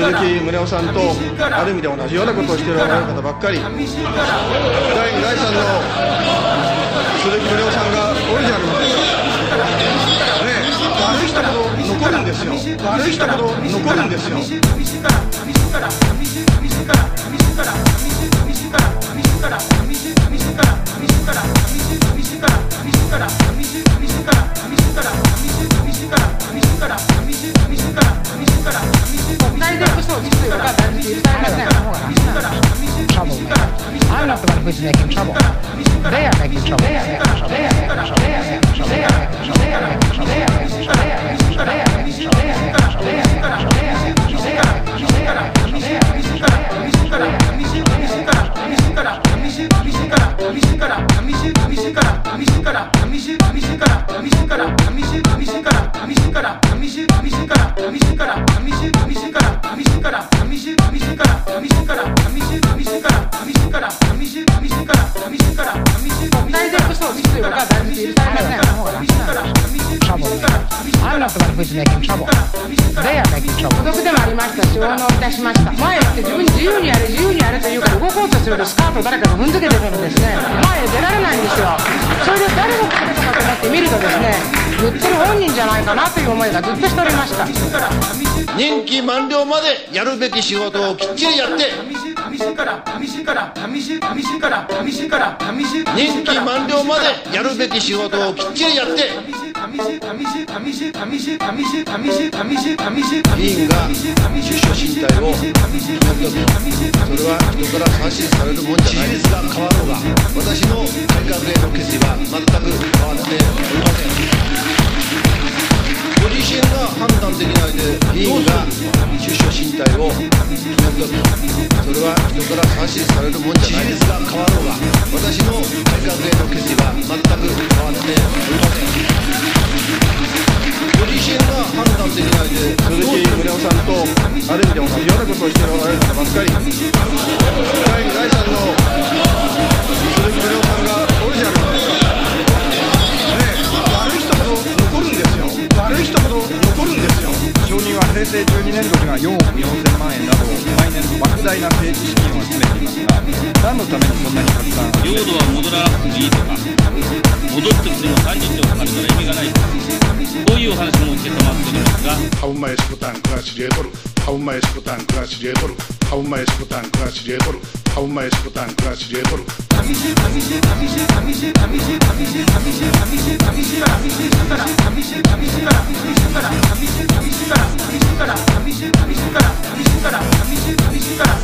鈴木宗男さんとある意味で同じようなことをしておられる方ばっかり。第2第3の鈴木宗男さんがオリジナルり悪い人ほど残るんですよ悪い人ほど残るんですよ。寂しいから寂しいから寂しいから寂しいから is making trouble. They are making trouble. They are making trouble. They are making trouble. They are making trouble. They are making trouble. They are making trouble. They are making trouble. They are making trouble. They are making trouble. They are making trouble. They are making trouble. They are making trouble. They are making trouble. They are making trouble. They are making trouble. Who's making trouble. They are making 孤 trouble. 独でもありました。し応納いたしました。前って自分自由にやれ自由にやれと言うから動こうとするとスカートを誰かが踏んづけてくるんですね。前へ出られないんですよ。それで誰が来るかと思って見るとですね言ってる本人じゃないかなという思いがずっとしておりました。任期満了までやるべき仕事をきっちりやって。任期満了までやるべき仕事をきっちりやって。議員が出所進退を決めるときそれは人から指図されるもんじゃない。事実が変わろうが私の改革への決意は全く変わっておりません。ご自身が判断できないで議員が出所進退を決めるとれは人から指図されるもんじゃないです。が変わろうが私の改革への決意は全く変わっておりませんご自身が判断できないで鈴木宗男さんとある意味で同じようなことをしておられる方ばっかり。平成12年度には4億4000万円など毎年莫大な政治資金を集めていますが何のためにそんなにたくさん領土は戻らなくてもいいとか。戻ってきても30兆かかるから意味がないとこういうお話も承っておりますが a un maestro tan classe dietro, a un maestro tan classe dietro. Amici, amici, amici, amici, amici, amici, amici, amici, amici, amici, sembra, amici, amici, amici, sembra, amici, amici, amici, sembra, amici, amici, amici, amici, sembra, amici, amici, amici,